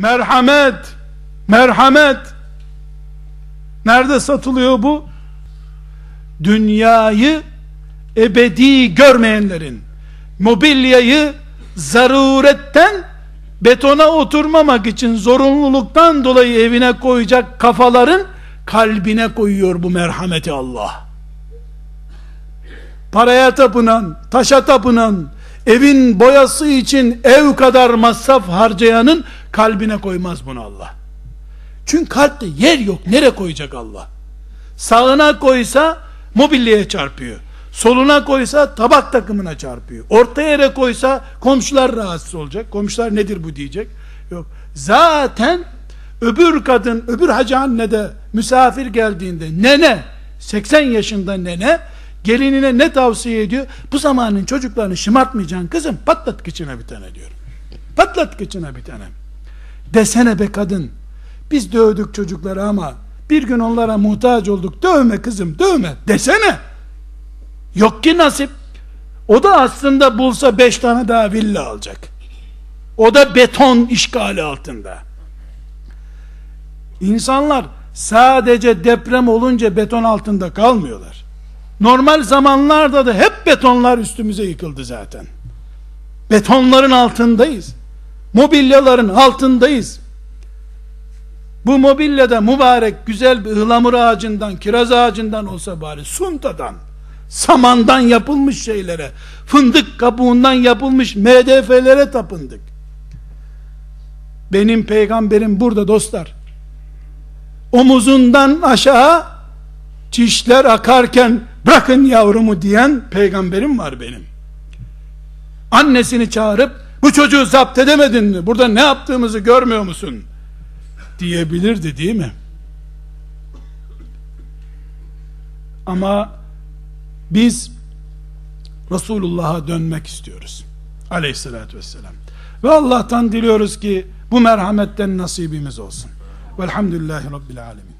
Merhamet, merhamet. Nerede satılıyor bu? Dünyayı ebedi görmeyenlerin, mobilyayı zaruretten betona oturmamak için zorunluluktan dolayı evine koyacak kafaların kalbine koyuyor bu merhameti Allah. Paraya tapınan, taşa tapınan, evin boyası için ev kadar masraf harcayanın kalbine koymaz bunu Allah. Çünkü kalpte yer yok. Nereye koyacak Allah? Sağına koysa mobilyaya çarpıyor. Soluna koysa tabak takımına çarpıyor. Orta yere koysa komşular rahatsız olacak. Komşular nedir bu diyecek. Yok. Zaten öbür kadın, öbür hacı anne de misafir geldiğinde nene, 80 yaşında nene gelinine ne tavsiye ediyor? Bu zamanın çocuklarını şımartmayacaksın kızım. Patlat kıçına bir tane diyor. Patlat kıçına bir tane. Desene be kadın. Biz dövdük çocukları ama bir gün onlara muhtaç olduk. Dövme kızım dövme desene. Yok ki nasip. O da aslında bulsa beş tane daha villa alacak. O da beton işgali altında. İnsanlar sadece deprem olunca beton altında kalmıyorlar. Normal zamanlarda da hep betonlar üstümüze yıkıldı zaten. Betonların altındayız. Mobilyaların altındayız. Bu mobilyada mübarek güzel bir ıhlamur ağacından, kiraz ağacından olsa bari, suntadan, samandan yapılmış şeylere, fındık kabuğundan yapılmış MDF'lere tapındık. Benim peygamberim burada dostlar. Omuzundan aşağı çişler akarken bırakın yavrumu diyen peygamberim var benim. Annesini çağırıp bu çocuğu zapt edemedin mi? Burada ne yaptığımızı görmüyor musun? Diyebilirdi değil mi? Ama biz Resulullah'a dönmek istiyoruz. Aleyhissalatü vesselam. Ve Allah'tan diliyoruz ki bu merhametten nasibimiz olsun. Velhamdülillahi Rabbil Alemin.